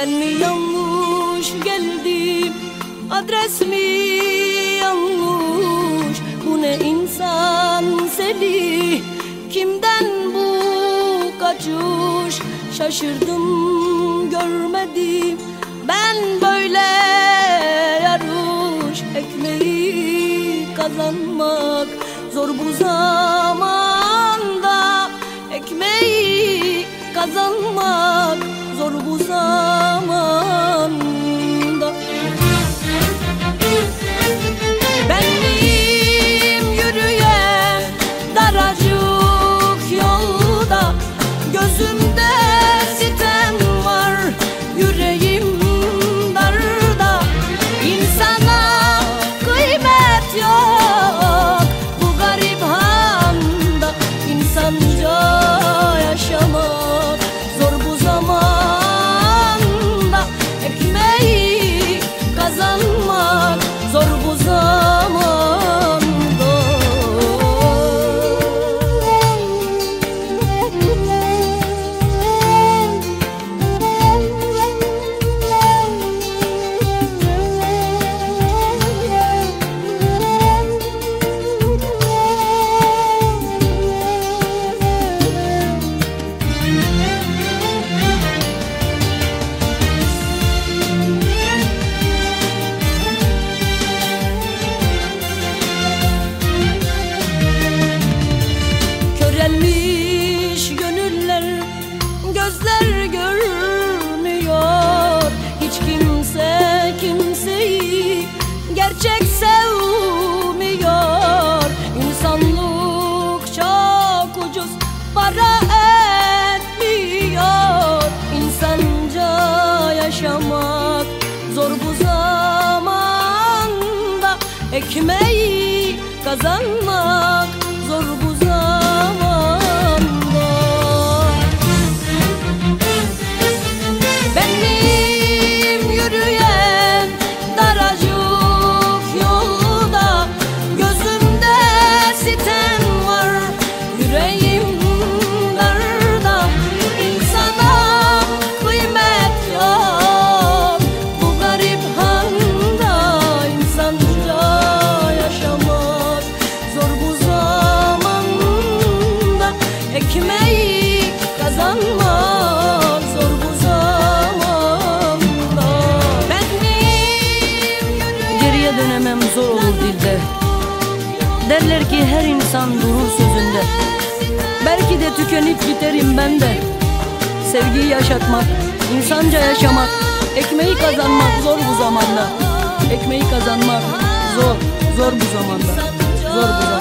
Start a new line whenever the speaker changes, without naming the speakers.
Ben mi yanlış geldim Adres mi yanlış? Bu ne insan seli? Kimden bu kaçış? Şaşırdım görmedim. Ben böyle yarış Ekmeği kazanmak Zor bu zamanda. Ekmeği kazanmak Zor bu zamanda. Benim yürüyen daracık yolda Gözümde Gözler görmüyor. Hiç kimse kimseyi Gerçek sevmiyor. İnsanlık çok ucuz Para etmiyor. İnsanca yaşamak Zor bu zamanda. Ekmeği kazanmak Zor
Derler ki her insan durur sözünde. Belki de tükenip biterim ben de. Sevgiyi yaşatmak, insanca yaşamak Ekmeği kazanmak zor bu zamanda. Ekmeği kazanmak zor, zor bu zamanda. Zor bu zamanda